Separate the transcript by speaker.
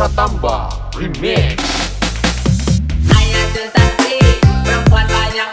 Speaker 1: Pratamba Remix.
Speaker 2: Ayah tuh perempuan banyak